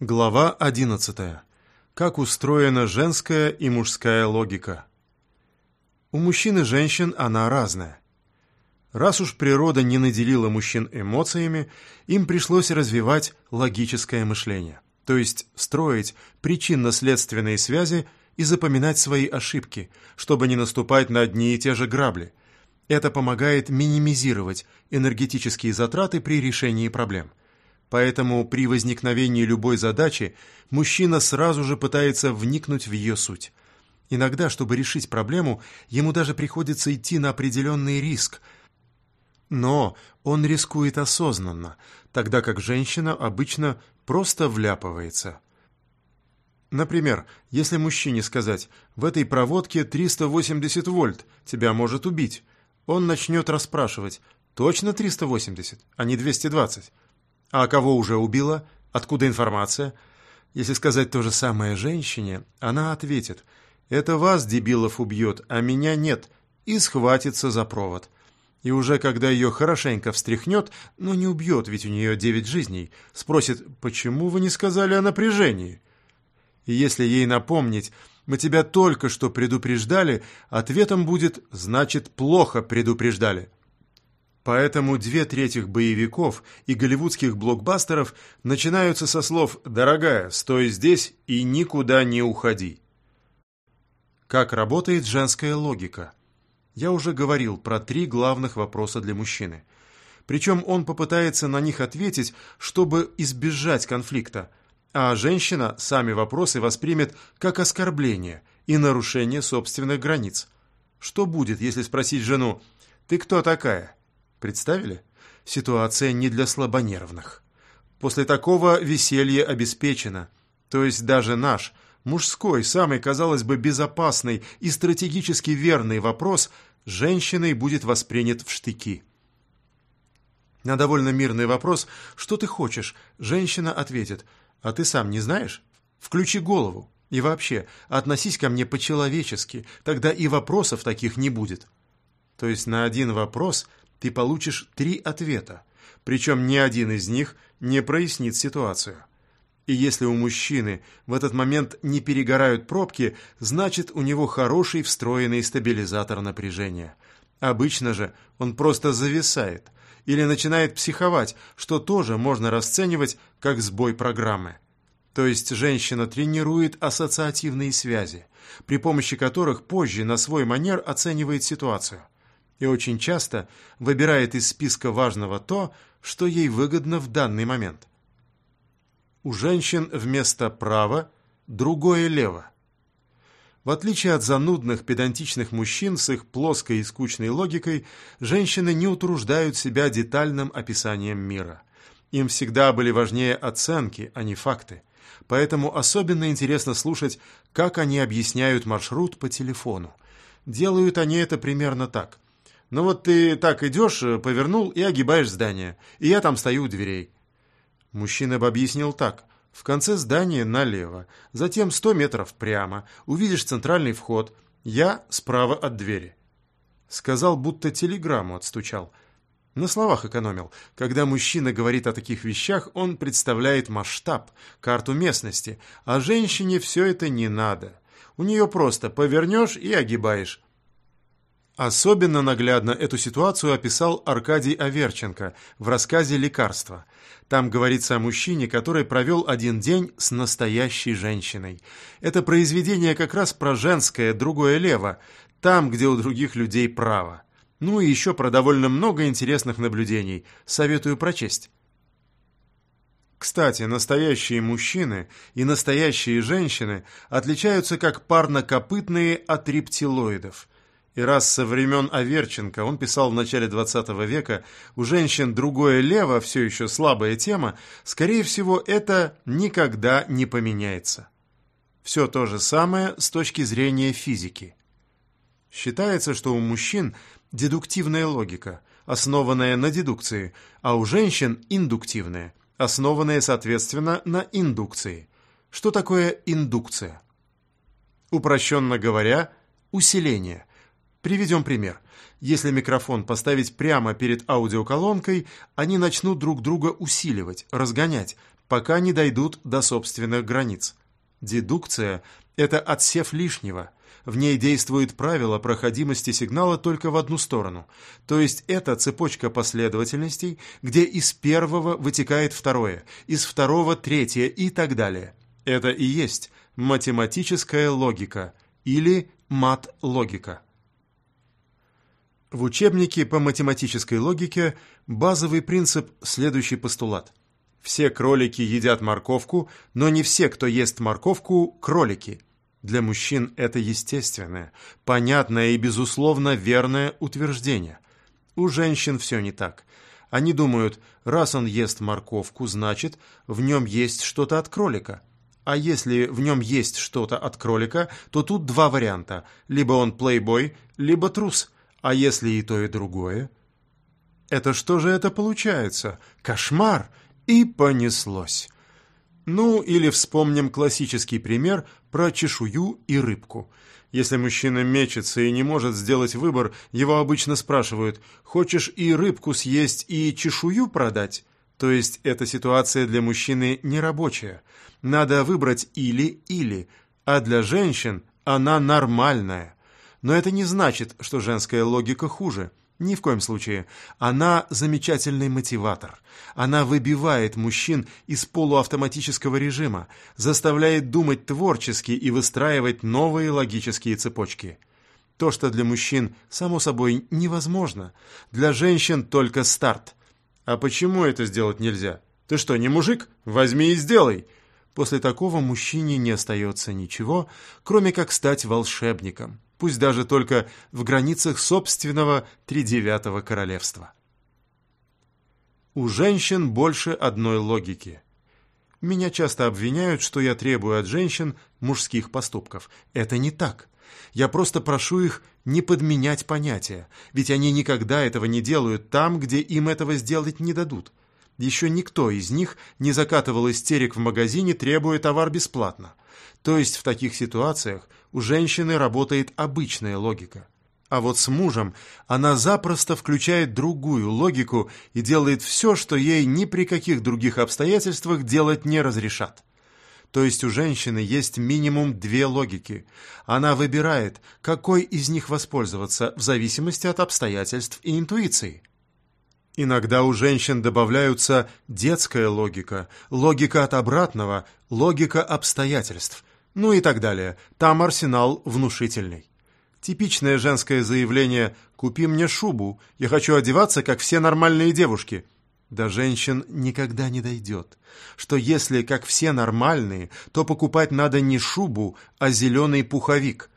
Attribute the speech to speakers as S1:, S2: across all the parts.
S1: Глава 11. Как устроена женская и мужская логика? У мужчин и женщин она разная. Раз уж природа не наделила мужчин эмоциями, им пришлось развивать логическое мышление, то есть строить причинно-следственные связи и запоминать свои ошибки, чтобы не наступать на одни и те же грабли. Это помогает минимизировать энергетические затраты при решении проблем. Поэтому при возникновении любой задачи мужчина сразу же пытается вникнуть в ее суть. Иногда, чтобы решить проблему, ему даже приходится идти на определенный риск. Но он рискует осознанно, тогда как женщина обычно просто вляпывается. Например, если мужчине сказать «в этой проводке 380 вольт, тебя может убить», он начнет расспрашивать «точно 380, а не 220?» А кого уже убила? Откуда информация? Если сказать то же самое женщине, она ответит «Это вас, дебилов, убьет, а меня нет», и схватится за провод. И уже когда ее хорошенько встряхнет, но не убьет, ведь у нее девять жизней, спросит «Почему вы не сказали о напряжении?» И если ей напомнить «Мы тебя только что предупреждали», ответом будет «Значит, плохо предупреждали». Поэтому две трети боевиков и голливудских блокбастеров начинаются со слов «Дорогая, стой здесь и никуда не уходи». Как работает женская логика? Я уже говорил про три главных вопроса для мужчины. Причем он попытается на них ответить, чтобы избежать конфликта, а женщина сами вопросы воспримет как оскорбление и нарушение собственных границ. Что будет, если спросить жену «Ты кто такая?» Представили? Ситуация не для слабонервных. После такого веселье обеспечено. То есть даже наш, мужской, самый, казалось бы, безопасный и стратегически верный вопрос женщиной будет воспринят в штыки. На довольно мирный вопрос «Что ты хочешь?» женщина ответит «А ты сам не знаешь? Включи голову. И вообще, относись ко мне по-человечески, тогда и вопросов таких не будет». То есть на один вопрос ты получишь три ответа, причем ни один из них не прояснит ситуацию. И если у мужчины в этот момент не перегорают пробки, значит у него хороший встроенный стабилизатор напряжения. Обычно же он просто зависает или начинает психовать, что тоже можно расценивать как сбой программы. То есть женщина тренирует ассоциативные связи, при помощи которых позже на свой манер оценивает ситуацию – и очень часто выбирает из списка важного то, что ей выгодно в данный момент. У женщин вместо «право» другое «лево». В отличие от занудных, педантичных мужчин с их плоской и скучной логикой, женщины не утруждают себя детальным описанием мира. Им всегда были важнее оценки, а не факты. Поэтому особенно интересно слушать, как они объясняют маршрут по телефону. Делают они это примерно так. Ну вот ты так идешь, э, повернул и огибаешь здание, и я там стою у дверей. Мужчина объяснил так. В конце здания налево, затем сто метров прямо, увидишь центральный вход, я справа от двери. Сказал, будто телеграмму отстучал. На словах экономил. Когда мужчина говорит о таких вещах, он представляет масштаб, карту местности, а женщине все это не надо. У нее просто повернешь и огибаешь. Особенно наглядно эту ситуацию описал Аркадий Аверченко в рассказе «Лекарство». Там говорится о мужчине, который провел один день с настоящей женщиной. Это произведение как раз про женское, другое лево, там, где у других людей право. Ну и еще про довольно много интересных наблюдений. Советую прочесть. Кстати, настоящие мужчины и настоящие женщины отличаются как парнокопытные от рептилоидов – и раз со времен Аверченко он писал в начале XX века «У женщин другое лево, все еще слабая тема», скорее всего, это никогда не поменяется. Все то же самое с точки зрения физики. Считается, что у мужчин дедуктивная логика, основанная на дедукции, а у женщин индуктивная, основанная, соответственно, на индукции. Что такое индукция? Упрощенно говоря, усиление. Приведем пример. Если микрофон поставить прямо перед аудиоколонкой, они начнут друг друга усиливать, разгонять, пока не дойдут до собственных границ. Дедукция – это отсев лишнего. В ней действует правило проходимости сигнала только в одну сторону. То есть это цепочка последовательностей, где из первого вытекает второе, из второго – третье и так далее. Это и есть математическая логика или мат-логика. В учебнике по математической логике базовый принцип – следующий постулат. Все кролики едят морковку, но не все, кто ест морковку, кролики. Для мужчин это естественное, понятное и, безусловно, верное утверждение. У женщин все не так. Они думают, раз он ест морковку, значит, в нем есть что-то от кролика. А если в нем есть что-то от кролика, то тут два варианта. Либо он плейбой, либо трус. А если и то, и другое? Это что же это получается? Кошмар! И понеслось. Ну, или вспомним классический пример про чешую и рыбку. Если мужчина мечется и не может сделать выбор, его обычно спрашивают, хочешь и рыбку съесть, и чешую продать? То есть эта ситуация для мужчины нерабочая. Надо выбрать или-или, а для женщин она нормальная. Но это не значит, что женская логика хуже – ни в коем случае. Она замечательный мотиватор. Она выбивает мужчин из полуавтоматического режима, заставляет думать творчески и выстраивать новые логические цепочки. То, что для мужчин, само собой, невозможно, для женщин только старт. А почему это сделать нельзя? Ты что, не мужик? Возьми и сделай. После такого мужчине не остается ничего, кроме как стать волшебником пусть даже только в границах собственного тридевятого королевства. У женщин больше одной логики. Меня часто обвиняют, что я требую от женщин мужских поступков. Это не так. Я просто прошу их не подменять понятия, ведь они никогда этого не делают там, где им этого сделать не дадут. Еще никто из них не закатывал истерик в магазине, требуя товар бесплатно. То есть в таких ситуациях у женщины работает обычная логика. А вот с мужем она запросто включает другую логику и делает все, что ей ни при каких других обстоятельствах делать не разрешат. То есть у женщины есть минимум две логики. Она выбирает, какой из них воспользоваться в зависимости от обстоятельств и интуиции. Иногда у женщин добавляются детская логика, логика от обратного, логика обстоятельств, ну и так далее. Там арсенал внушительный. Типичное женское заявление «Купи мне шубу, я хочу одеваться, как все нормальные девушки». До женщин никогда не дойдет, что если, как все нормальные, то покупать надо не шубу, а зеленый пуховик.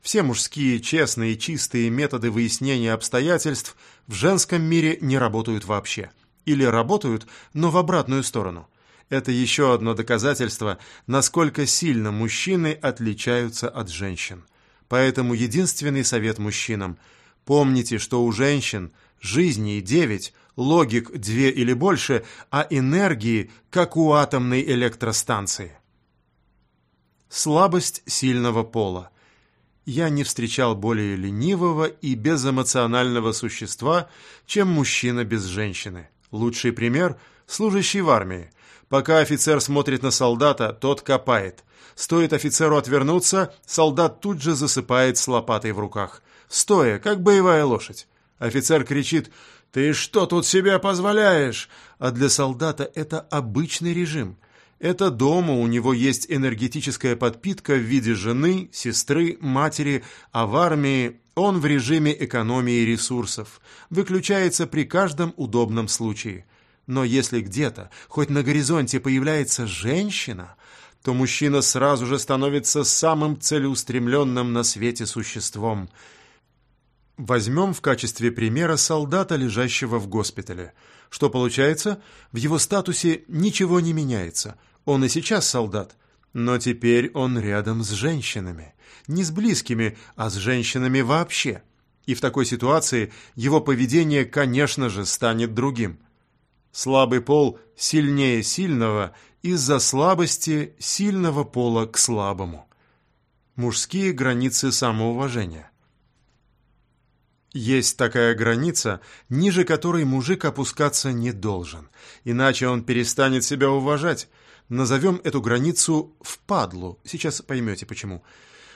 S1: Все мужские, честные, чистые методы выяснения обстоятельств в женском мире не работают вообще. Или работают, но в обратную сторону – это еще одно доказательство, насколько сильно мужчины отличаются от женщин. Поэтому единственный совет мужчинам – помните, что у женщин жизни девять, логик две или больше, а энергии, как у атомной электростанции. Слабость сильного пола. Я не встречал более ленивого и безэмоционального существа, чем мужчина без женщины. Лучший пример – служащий в армии – Пока офицер смотрит на солдата, тот копает. Стоит офицеру отвернуться, солдат тут же засыпает с лопатой в руках. Стоя, как боевая лошадь. Офицер кричит «Ты что тут себе позволяешь?» А для солдата это обычный режим. Это дома у него есть энергетическая подпитка в виде жены, сестры, матери, а в армии он в режиме экономии ресурсов. Выключается при каждом удобном случае. Но если где-то, хоть на горизонте, появляется женщина, то мужчина сразу же становится самым целеустремленным на свете существом. Возьмем в качестве примера солдата, лежащего в госпитале. Что получается? В его статусе ничего не меняется. Он и сейчас солдат, но теперь он рядом с женщинами. Не с близкими, а с женщинами вообще. И в такой ситуации его поведение, конечно же, станет другим – Слабый пол сильнее сильного из-за слабости сильного пола к слабому. Мужские границы самоуважения. Есть такая граница, ниже которой мужик опускаться не должен, иначе он перестанет себя уважать. Назовем эту границу впадлу, сейчас поймете почему.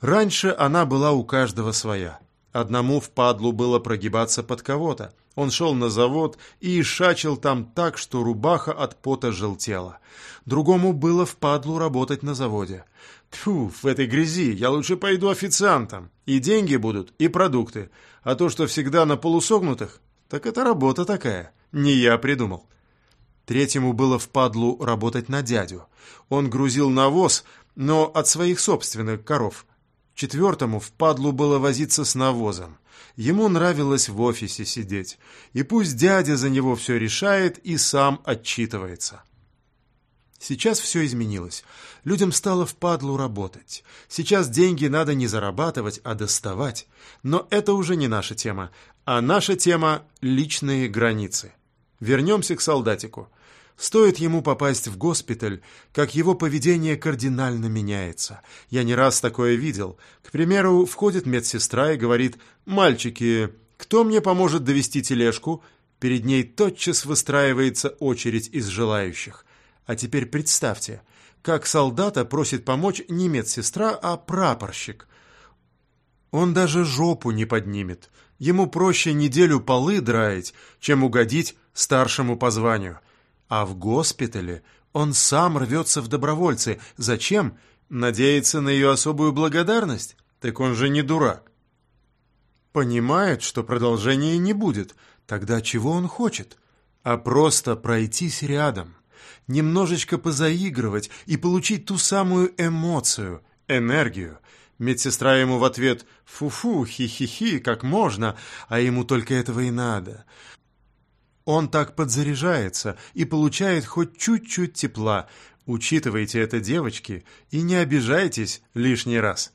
S1: Раньше она была у каждого своя. Одному впадлу было прогибаться под кого-то. Он шел на завод и шачил там так, что рубаха от пота желтела. Другому было впадлу работать на заводе. Тьфу, в этой грязи я лучше пойду официантом. И деньги будут, и продукты. А то, что всегда на полусогнутых, так это работа такая. Не я придумал. Третьему было впадлу работать на дядю. Он грузил навоз, но от своих собственных коров. Четвертому впадлу было возиться с навозом. Ему нравилось в офисе сидеть. И пусть дядя за него все решает и сам отчитывается. Сейчас все изменилось. Людям стало впадлу работать. Сейчас деньги надо не зарабатывать, а доставать. Но это уже не наша тема. А наша тема – личные границы. Вернемся к солдатику. Стоит ему попасть в госпиталь, как его поведение кардинально меняется. Я не раз такое видел. К примеру, входит медсестра и говорит «Мальчики, кто мне поможет довести тележку?» Перед ней тотчас выстраивается очередь из желающих. А теперь представьте, как солдата просит помочь не медсестра, а прапорщик. Он даже жопу не поднимет. Ему проще неделю полы драить, чем угодить старшему по званию. А в госпитале он сам рвется в добровольцы. Зачем? Надеяться на ее особую благодарность? Так он же не дурак. Понимает, что продолжения не будет. Тогда чего он хочет? А просто пройтись рядом немножечко позаигрывать и получить ту самую эмоцию, энергию. Медсестра ему в ответ «фу-фу, хи-хи-хи, как можно», а ему только этого и надо. Он так подзаряжается и получает хоть чуть-чуть тепла. Учитывайте это, девочки, и не обижайтесь лишний раз.